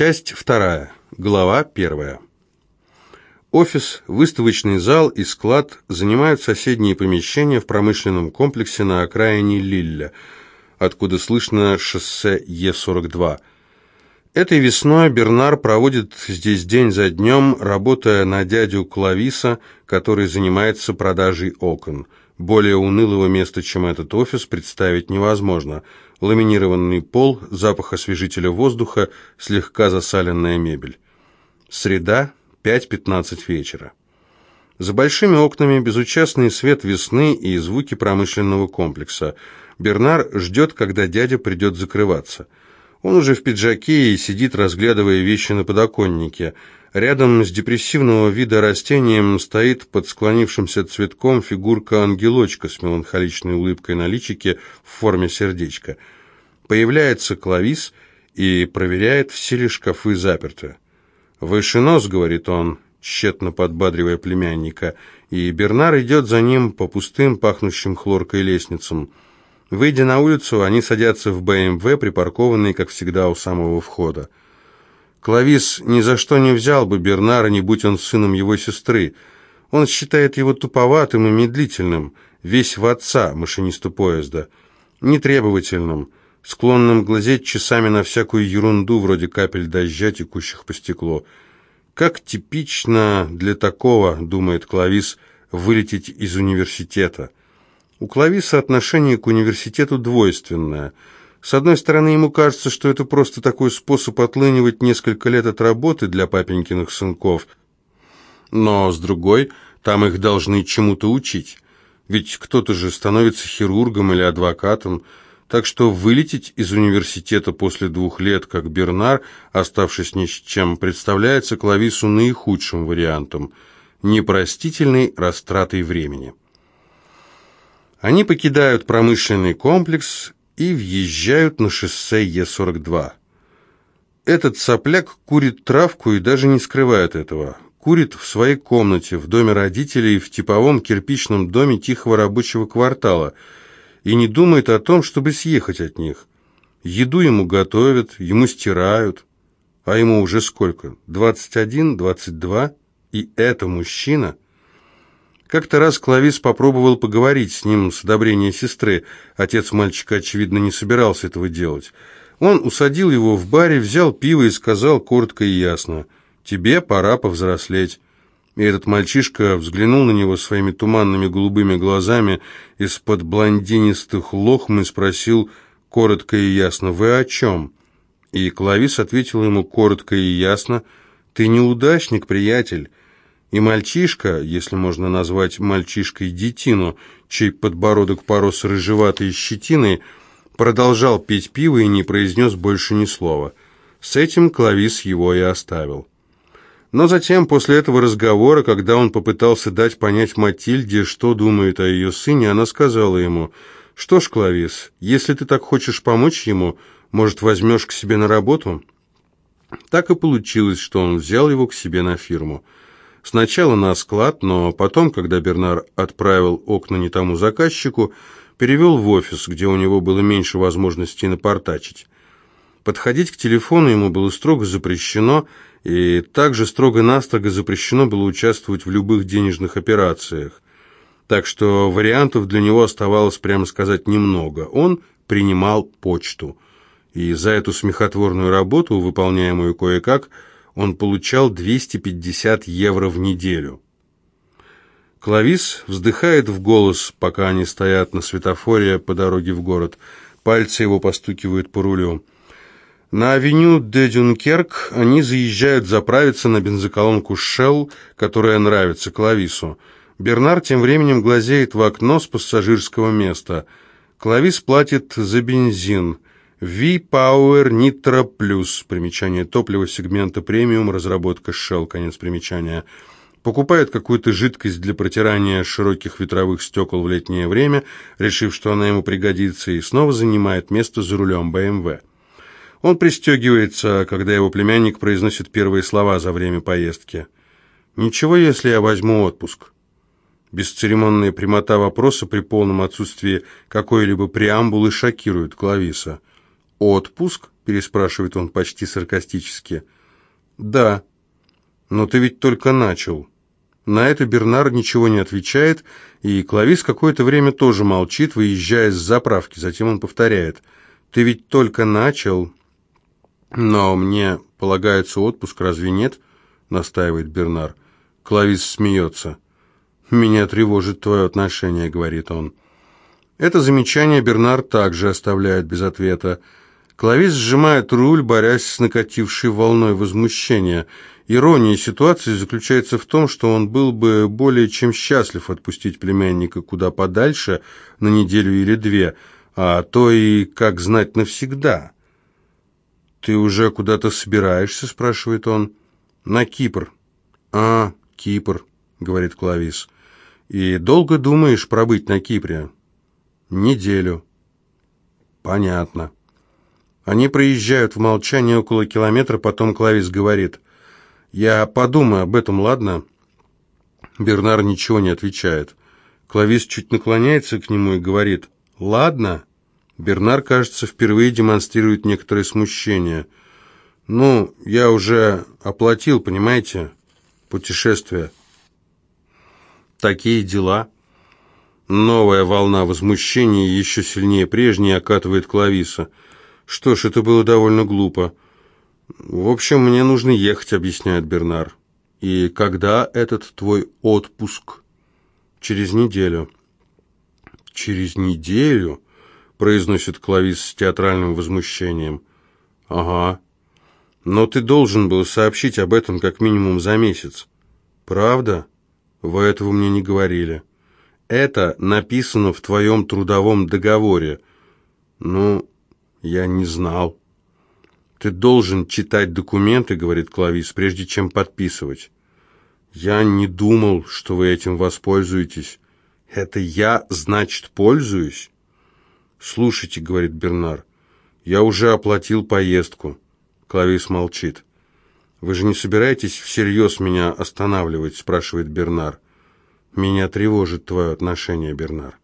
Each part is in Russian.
Часть вторая. Глава первая. Офис, выставочный зал и склад занимают соседние помещения в промышленном комплексе на окраине Лилля, откуда слышно шоссе Е-42. Этой весной Бернар проводит здесь день за днем, работая на дядю Клависа, который занимается продажей окон. Более унылого места, чем этот офис, представить невозможно. Ламинированный пол, запах освежителя воздуха, слегка засаленная мебель. Среда, 5.15 вечера. За большими окнами безучастный свет весны и звуки промышленного комплекса. Бернар ждет, когда дядя придет закрываться. Он уже в пиджаке и сидит, разглядывая вещи на подоконнике. Рядом с депрессивного вида растением стоит под склонившимся цветком фигурка-ангелочка с меланхоличной улыбкой на личике в форме сердечка. Появляется Клавис и проверяет, все ли шкафы заперты. «Выше нос», — говорит он, тщетно подбадривая племянника, и Бернар идет за ним по пустым, пахнущим хлоркой лестницам. Выйдя на улицу, они садятся в БМВ, припаркованный, как всегда, у самого входа. Клавис ни за что не взял бы Бернара, не будь он сыном его сестры. Он считает его туповатым и медлительным, весь в отца, машиниста поезда, нетребовательным, склонным глазеть часами на всякую ерунду, вроде капель дождя, текущих по стеклу. Как типично для такого, думает Клавис, вылететь из университета – у Клависа отношение к университету двойственное. С одной стороны, ему кажется, что это просто такой способ отлынивать несколько лет от работы для папенькиных сынков. Но, с другой, там их должны чему-то учить. Ведь кто-то же становится хирургом или адвокатом, так что вылететь из университета после двух лет, как Бернар, оставшись ни с чем, представляется Клавису наихудшим вариантом, непростительной растратой времени. Они покидают промышленный комплекс и въезжают на шоссе Е-42. Этот сопляк курит травку и даже не скрывает этого. Курит в своей комнате, в доме родителей, в типовом кирпичном доме тихого рабочего квартала и не думает о том, чтобы съехать от них. Еду ему готовят, ему стирают. А ему уже сколько? 21, 22? И это мужчина? Как-то раз Клавис попробовал поговорить с ним с одобрения сестры. Отец мальчика, очевидно, не собирался этого делать. Он усадил его в баре, взял пиво и сказал коротко и ясно, «Тебе пора повзрослеть». И этот мальчишка взглянул на него своими туманными голубыми глазами из-под блондинистых лохм и спросил коротко и ясно, «Вы о чем?» И Клавис ответил ему коротко и ясно, «Ты неудачник, приятель». И мальчишка, если можно назвать мальчишкой детину, чей подбородок порос рыжеватой щетиной, продолжал пить пиво и не произнес больше ни слова. С этим Клавис его и оставил. Но затем, после этого разговора, когда он попытался дать понять Матильде, что думает о ее сыне, она сказала ему, «Что ж, Клавис, если ты так хочешь помочь ему, может, возьмешь к себе на работу?» Так и получилось, что он взял его к себе на фирму. Сначала на склад, но потом, когда Бернар отправил окна не тому заказчику, перевел в офис, где у него было меньше возможностей напортачить. Подходить к телефону ему было строго запрещено, и также строго-настрого запрещено было участвовать в любых денежных операциях. Так что вариантов для него оставалось, прямо сказать, немного. Он принимал почту. И за эту смехотворную работу, выполняемую кое-как, он получал 250 евро в неделю. Клавис вздыхает в голос, пока они стоят на светофоре по дороге в город. Пальцы его постукивают по рулю. На авеню де Дюнкерк они заезжают заправиться на бензоколонку Shell, которая нравится Клавису. Бернар тем временем глазеет в окно с пассажирского места. Клавис платит за бензин – V-Power Nitro Plus, примечание топлива сегмента премиум, разработка Shell, конец примечания. Покупает какую-то жидкость для протирания широких ветровых стекол в летнее время, решив, что она ему пригодится, и снова занимает место за рулем BMW. Он пристегивается, когда его племянник произносит первые слова за время поездки. «Ничего, если я возьму отпуск?» Бесцеремонная прямота вопроса при полном отсутствии какой-либо преамбулы шокирует Клависа. «Отпуск?» – переспрашивает он почти саркастически. «Да. Но ты ведь только начал». На это Бернар ничего не отвечает, и Клавис какое-то время тоже молчит, выезжая с заправки. Затем он повторяет. «Ты ведь только начал...» «Но мне полагается отпуск, разве нет?» — настаивает Бернар. Клавис смеется. «Меня тревожит твое отношение», — говорит он. Это замечание Бернар также оставляет без ответа. Клавис сжимает руль, борясь с накатившей волной возмущения. Ирония ситуации заключается в том, что он был бы более чем счастлив отпустить племянника куда подальше на неделю или две, а то и, как знать, навсегда. «Ты уже куда-то собираешься?» – спрашивает он. «На Кипр». «А, Кипр», – говорит Клавис. «И долго думаешь пробыть на Кипре?» «Неделю». «Понятно». Они проезжают в молчании около километра, потом Клавис говорит, «Я подумаю об этом, ладно?» Бернар ничего не отвечает. Клавис чуть наклоняется к нему и говорит, «Ладно?» Бернар, кажется, впервые демонстрирует некоторое смущение. «Ну, я уже оплатил, понимаете, путешествие». «Такие дела». Новая волна возмущения, еще сильнее прежней, окатывает Клависа – что ж, это было довольно глупо. В общем, мне нужно ехать, объясняет Бернар. И когда этот твой отпуск? Через неделю. Через неделю? произносит Клавис с театральным возмущением. Ага. Но ты должен был сообщить об этом как минимум за месяц. Правда? Вы этого мне не говорили. Это написано в твоем трудовом договоре. Ну, «Я не знал». «Ты должен читать документы», — говорит Клавис, «прежде чем подписывать». «Я не думал, что вы этим воспользуетесь». «Это я, значит, пользуюсь?» «Слушайте», — говорит Бернар, — «я уже оплатил поездку». Клавис молчит. «Вы же не собираетесь всерьез меня останавливать?» — спрашивает Бернар. «Меня тревожит твое отношение, Бернар».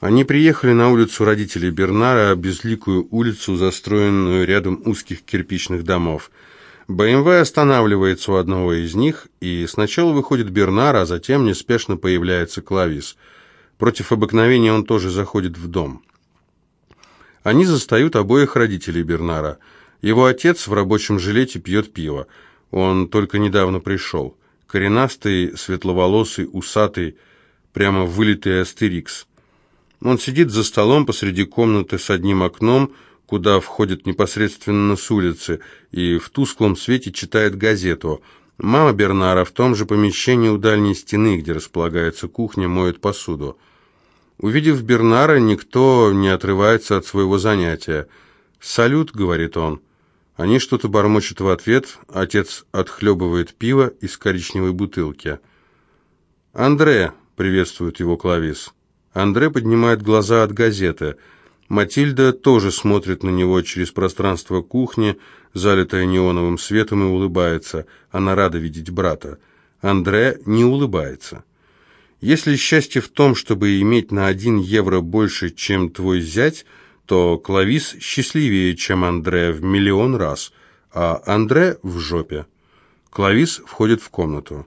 Они приехали на улицу родителей Бернара, безликую улицу, застроенную рядом узких кирпичных домов. БМВ останавливается у одного из них, и сначала выходит Бернар, а затем неспешно появляется Клавис. Против обыкновения он тоже заходит в дом. Они застают обоих родителей Бернара. Его отец в рабочем жилете пьет пиво. Он только недавно пришел. Коренастый, светловолосый, усатый, прямо вылитый астерикс. Он сидит за столом посреди комнаты с одним окном, куда входит непосредственно с улицы, и в тусклом свете читает газету. Мама Бернара в том же помещении у дальней стены, где располагается кухня, моет посуду. Увидев Бернара, никто не отрывается от своего занятия. «Салют», — говорит он. Они что-то бормочут в ответ, отец отхлебывает пиво из коричневой бутылки. «Андре», — приветствует его Клавис. Андре поднимает глаза от газеты. Матильда тоже смотрит на него через пространство кухни, залитое неоновым светом, и улыбается. Она рада видеть брата. Андре не улыбается. Если счастье в том, чтобы иметь на один евро больше, чем твой зять, то Клавис счастливее, чем Андре в миллион раз, а Андре в жопе. Клавис входит в комнату.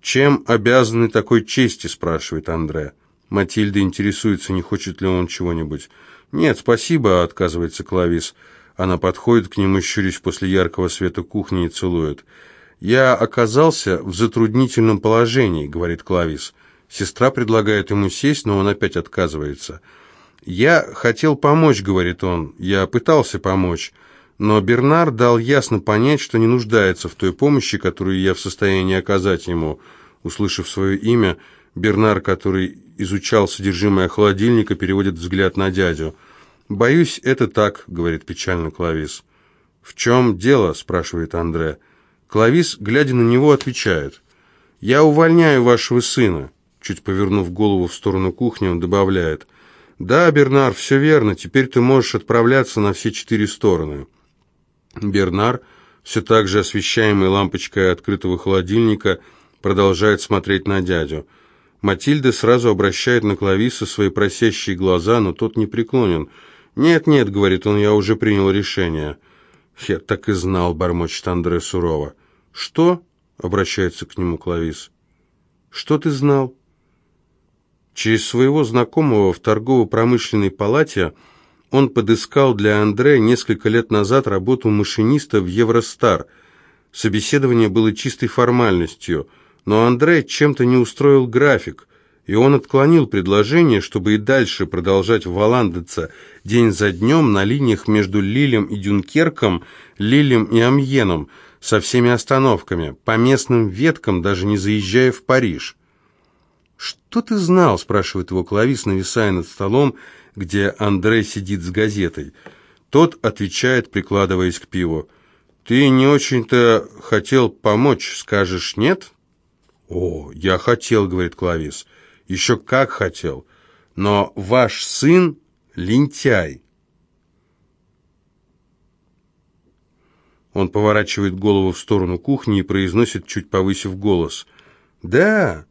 «Чем обязаны такой чести?» – спрашивает Андре. Матильда интересуется, не хочет ли он чего-нибудь. «Нет, спасибо», — отказывается Клавис. Она подходит к нему, щурясь после яркого света кухни и целует. «Я оказался в затруднительном положении», — говорит Клавис. Сестра предлагает ему сесть, но он опять отказывается. «Я хотел помочь», — говорит он. «Я пытался помочь». Но Бернар дал ясно понять, что не нуждается в той помощи, которую я в состоянии оказать ему. Услышав свое имя, Бернар, который изучал содержимое холодильника, переводит взгляд на дядю. «Боюсь, это так», — говорит печально Клавис. «В чем дело?» — спрашивает Андре. Клавис, глядя на него, отвечает. «Я увольняю вашего сына». Чуть повернув голову в сторону кухни, он добавляет. «Да, Бернар, все верно. Теперь ты можешь отправляться на все четыре стороны». Бернар, все так же освещаемый лампочкой открытого холодильника, продолжает смотреть на дядю. Матильда сразу обращает на Клависа свои просящие глаза, но тот не преклонен. «Нет-нет», — говорит он, — «я уже принял решение». «Я так и знал», — бормочет Андре сурово. «Что?» — обращается к нему Клавис. «Что ты знал?» Через своего знакомого в торгово-промышленной палате он подыскал для Андре несколько лет назад работу машиниста в Евростар. Собеседование было чистой формальностью, но Андре чем-то не устроил график, и он отклонил предложение, чтобы и дальше продолжать валандаться день за днем на линиях между Лилем и Дюнкерком, Лилем и Амьеном, со всеми остановками, по местным веткам, даже не заезжая в Париж. «Что ты знал?» – спрашивает его Клавис, нависая над столом, где Андрей сидит с газетой. Тот отвечает, прикладываясь к пиву. «Ты не очень-то хотел помочь, скажешь, нет?» «О, я хотел», — говорит Клавис. «Еще как хотел. Но ваш сын — лентяй». Он поворачивает голову в сторону кухни и произносит, чуть повысив голос. «Да,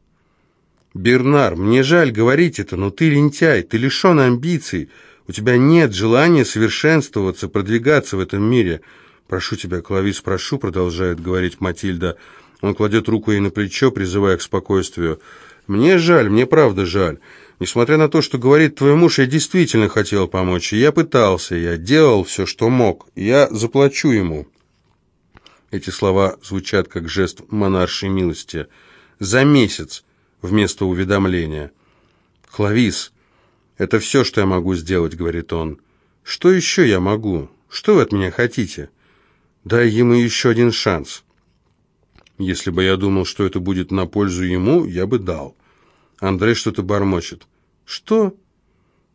«Бернар, мне жаль говорить это, но ты лентяй, ты лишен амбиций, у тебя нет желания совершенствоваться, продвигаться в этом мире. Прошу тебя, Клавис, прошу», — продолжает говорить Матильда. Он кладет руку ей на плечо, призывая к спокойствию. «Мне жаль, мне правда жаль. Несмотря на то, что говорит твой муж, я действительно хотел помочь, и я пытался, я делал все, что мог, я заплачу ему». Эти слова звучат как жест монаршей милости. «За месяц» вместо уведомления. «Клавис, это все, что я могу сделать», — говорит он. «Что еще я могу? Что вы от меня хотите? Дай ему еще один шанс». Если бы я думал, что это будет на пользу ему, я бы дал. Андрей что-то бормочет. «Что?»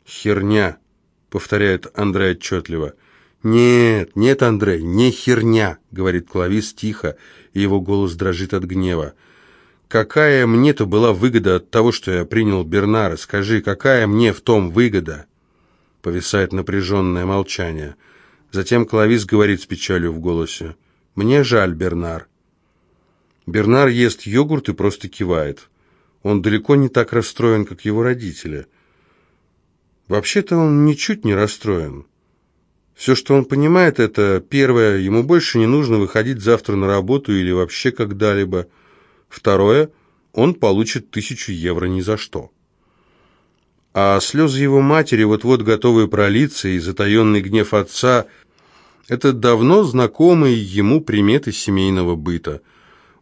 «Херня», — повторяет Андрей отчетливо. «Нет, нет, Андрей, не херня», — говорит Клавис тихо, и его голос дрожит от гнева. Какая мне-то была выгода от того, что я принял Бернара? Скажи, какая мне в том выгода?» Повисает напряженное молчание. Затем Клавис говорит с печалью в голосе. «Мне жаль, Бернар». Бернар ест йогурт и просто кивает. Он далеко не так расстроен, как его родители. Вообще-то он ничуть не расстроен. Все, что он понимает, это, первое, ему больше не нужно выходить завтра на работу или вообще когда-либо. Второе, он получит тысячу евро ни за что. А слезы его матери, вот-вот готовые пролиться, и затаенный гнев отца – это давно знакомые ему приметы семейного быта.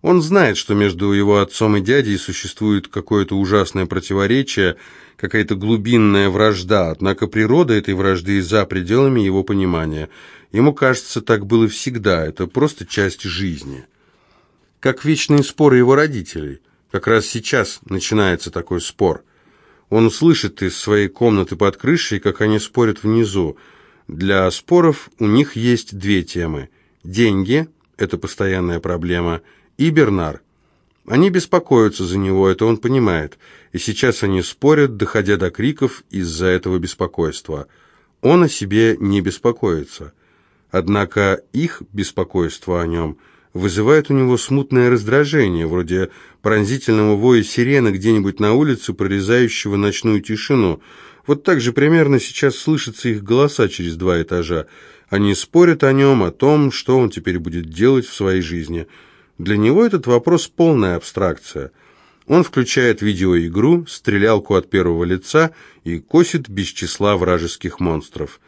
Он знает, что между его отцом и дядей существует какое-то ужасное противоречие, какая-то глубинная вражда, однако природа этой вражды за пределами его понимания. Ему кажется, так было всегда, это просто часть жизни как вечные споры его родителей. Как раз сейчас начинается такой спор. Он слышит из своей комнаты под крышей, как они спорят внизу. Для споров у них есть две темы. Деньги – это постоянная проблема, и Бернар. Они беспокоятся за него, это он понимает. И сейчас они спорят, доходя до криков из-за этого беспокойства. Он о себе не беспокоится. Однако их беспокойство о нем – вызывает у него смутное раздражение, вроде пронзительного воя сирены где-нибудь на улице, прорезающего ночную тишину. Вот так же примерно сейчас слышатся их голоса через два этажа. Они спорят о нем, о том, что он теперь будет делать в своей жизни. Для него этот вопрос полная абстракция. Он включает видеоигру, стрелялку от первого лица и косит без числа вражеских монстров.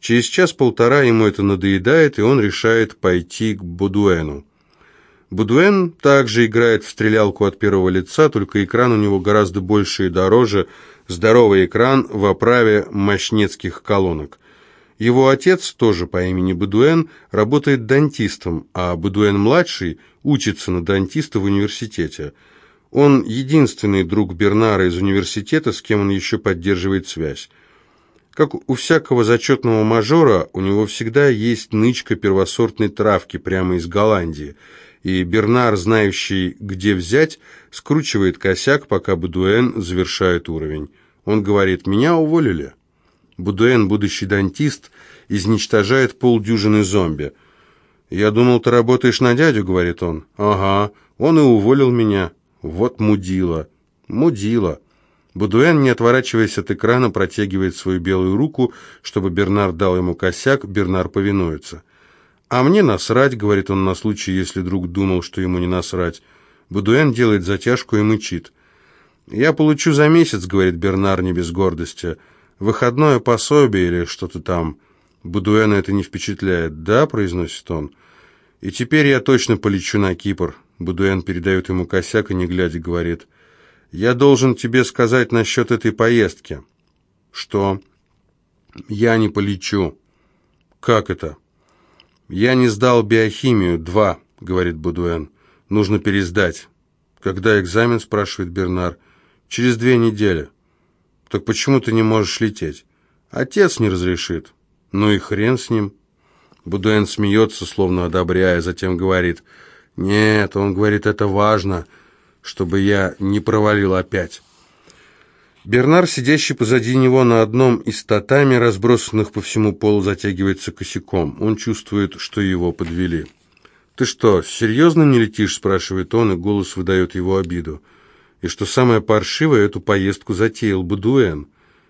Через час-полтора ему это надоедает, и он решает пойти к Будуэну. Будуэн также играет в стрелялку от первого лица, только экран у него гораздо больше и дороже, здоровый экран в оправе мощнецких колонок. Его отец, тоже по имени Будуэн, работает дантистом, а Будуэн-младший учится на дантиста в университете. Он единственный друг Бернара из университета, с кем он еще поддерживает связь. Как у всякого зачетного мажора, у него всегда есть нычка первосортной травки прямо из Голландии – и Бернар, знающий, где взять, скручивает косяк, пока Будуэн завершает уровень. Он говорит, меня уволили. Будуэн, будущий дантист, изничтожает полдюжины зомби. «Я думал, ты работаешь на дядю», — говорит он. «Ага, он и уволил меня. Вот мудила. Мудила». Будуэн, не отворачиваясь от экрана, протягивает свою белую руку, чтобы Бернар дал ему косяк, Бернар повинуется. «А мне насрать», — говорит он на случай, если друг думал, что ему не насрать. Будуэн делает затяжку и мычит. «Я получу за месяц», — говорит Бернар не без гордости. «Выходное пособие или что-то там». Будуэна это не впечатляет. «Да», — произносит он. «И теперь я точно полечу на Кипр». Будуэн передает ему косяк и, не глядя, говорит. «Я должен тебе сказать насчет этой поездки». «Что?» «Я не полечу». «Как это?» «Я не сдал биохимию, два», — говорит Будуэн. «Нужно пересдать». «Когда экзамен?» — спрашивает Бернар. «Через две недели». «Так почему ты не можешь лететь?» «Отец не разрешит». «Ну и хрен с ним». Будуэн смеется, словно одобряя, затем говорит. «Нет, он говорит, это важно, чтобы я не провалил опять». Бернар, сидящий позади него на одном из татами, разбросанных по всему полу, затягивается косяком. Он чувствует, что его подвели. «Ты что, серьезно не летишь?» – спрашивает он, и голос выдает его обиду. И что самое паршивое, эту поездку затеял Бадуэн.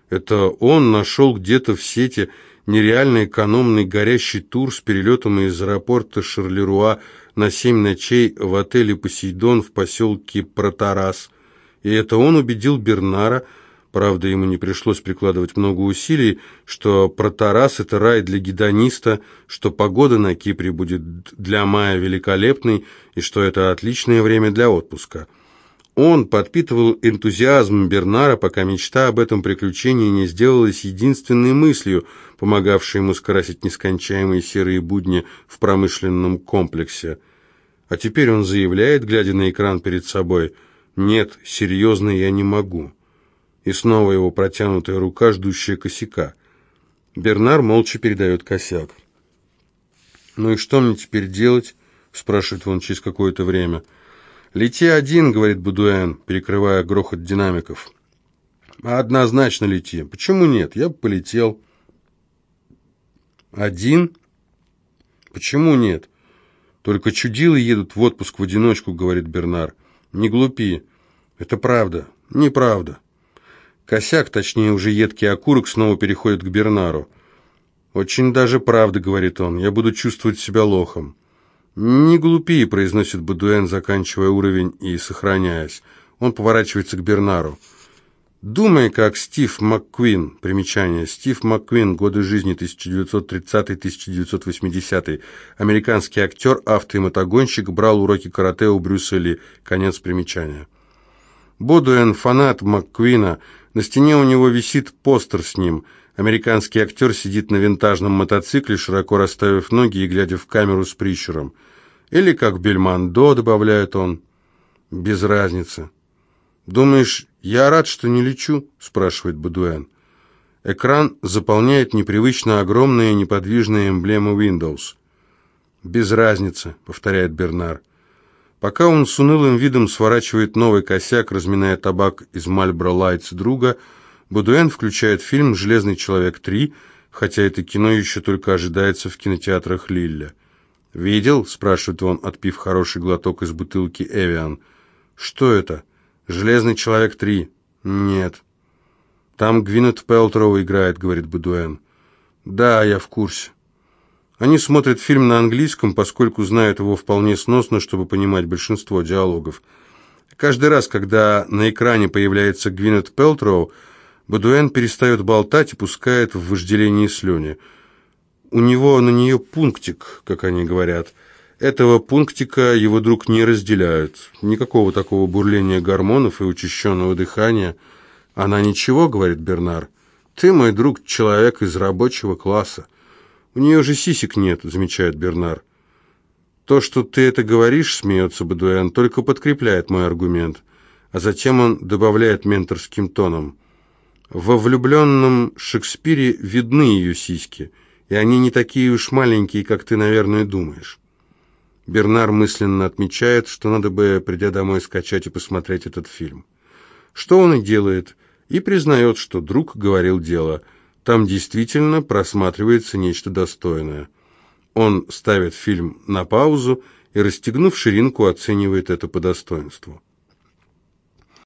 Это он нашел где-то в сети нереально экономный горящий тур с перелетом из аэропорта Шарлеруа на семь ночей в отеле «Посейдон» в поселке Протарас. И это он убедил Бернара – Правда, ему не пришлось прикладывать много усилий, что Протарас – это рай для гедониста, что погода на Кипре будет для мая великолепной и что это отличное время для отпуска. Он подпитывал энтузиазм Бернара, пока мечта об этом приключении не сделалась единственной мыслью, помогавшей ему скрасить нескончаемые серые будни в промышленном комплексе. А теперь он заявляет, глядя на экран перед собой, «Нет, серьезно я не могу» и снова его протянутая рука, ждущая косяка. Бернар молча передает косяк. «Ну и что мне теперь делать?» — спрашивает он через какое-то время. «Лети один», — говорит Будуэн, перекрывая грохот динамиков. «Однозначно лети. Почему нет? Я бы полетел». «Один? Почему нет? Только чудилы едут в отпуск в одиночку», — говорит Бернар. «Не глупи. Это правда. Неправда». Косяк, точнее уже едкий окурок, снова переходит к Бернару. «Очень даже правда», — говорит он, — «я буду чувствовать себя лохом». «Не глупи», — произносит Бадуэн, заканчивая уровень и сохраняясь. Он поворачивается к Бернару. «Думай, как Стив МакКуин». Примечание. Стив МакКуин. Годы жизни 1930-1980. Американский актер, авто и мотогонщик. Брал уроки карате у Брюса Ли. Конец примечания. Бодуэн – фанат МакКуина. На стене у него висит постер с ним. Американский актер сидит на винтажном мотоцикле, широко расставив ноги и глядя в камеру с прищуром. Или как Бельмондо, добавляет он. Без разницы. «Думаешь, я рад, что не лечу?» – спрашивает Бадуэн. Экран заполняет непривычно огромная неподвижная эмблема Windows. «Без разницы», — повторяет Бернар. Пока он с унылым видом сворачивает новый косяк, разминая табак из Мальбро Лайтс друга, Будуэн включает фильм «Железный человек 3», хотя это кино еще только ожидается в кинотеатрах Лилля. «Видел?» – спрашивает он, отпив хороший глоток из бутылки «Эвиан». «Что это?» «Железный человек 3». «Нет». «Там Гвинет Пелтроу играет», – говорит Будуэн. «Да, я в курсе». Они смотрят фильм на английском, поскольку знают его вполне сносно, чтобы понимать большинство диалогов. Каждый раз, когда на экране появляется Гвинет Пелтроу, Бадуэн перестает болтать и пускает в вожделении слюни. У него на нее пунктик, как они говорят. Этого пунктика его друг не разделяет. Никакого такого бурления гормонов и учащенного дыхания. «Она ничего», — говорит Бернар. «Ты, мой друг, человек из рабочего класса». «У нее же сисек нет», — замечает Бернар. «То, что ты это говоришь, — смеется Бадуэн, — только подкрепляет мой аргумент». А затем он добавляет менторским тоном. «Во влюбленном Шекспире видны ее сиськи, и они не такие уж маленькие, как ты, наверное, думаешь». Бернар мысленно отмечает, что надо бы, придя домой, скачать и посмотреть этот фильм. Что он и делает, и признает, что друг говорил дело — там действительно просматривается нечто достойное. Он ставит фильм на паузу и, расстегнув ширинку, оценивает это по достоинству.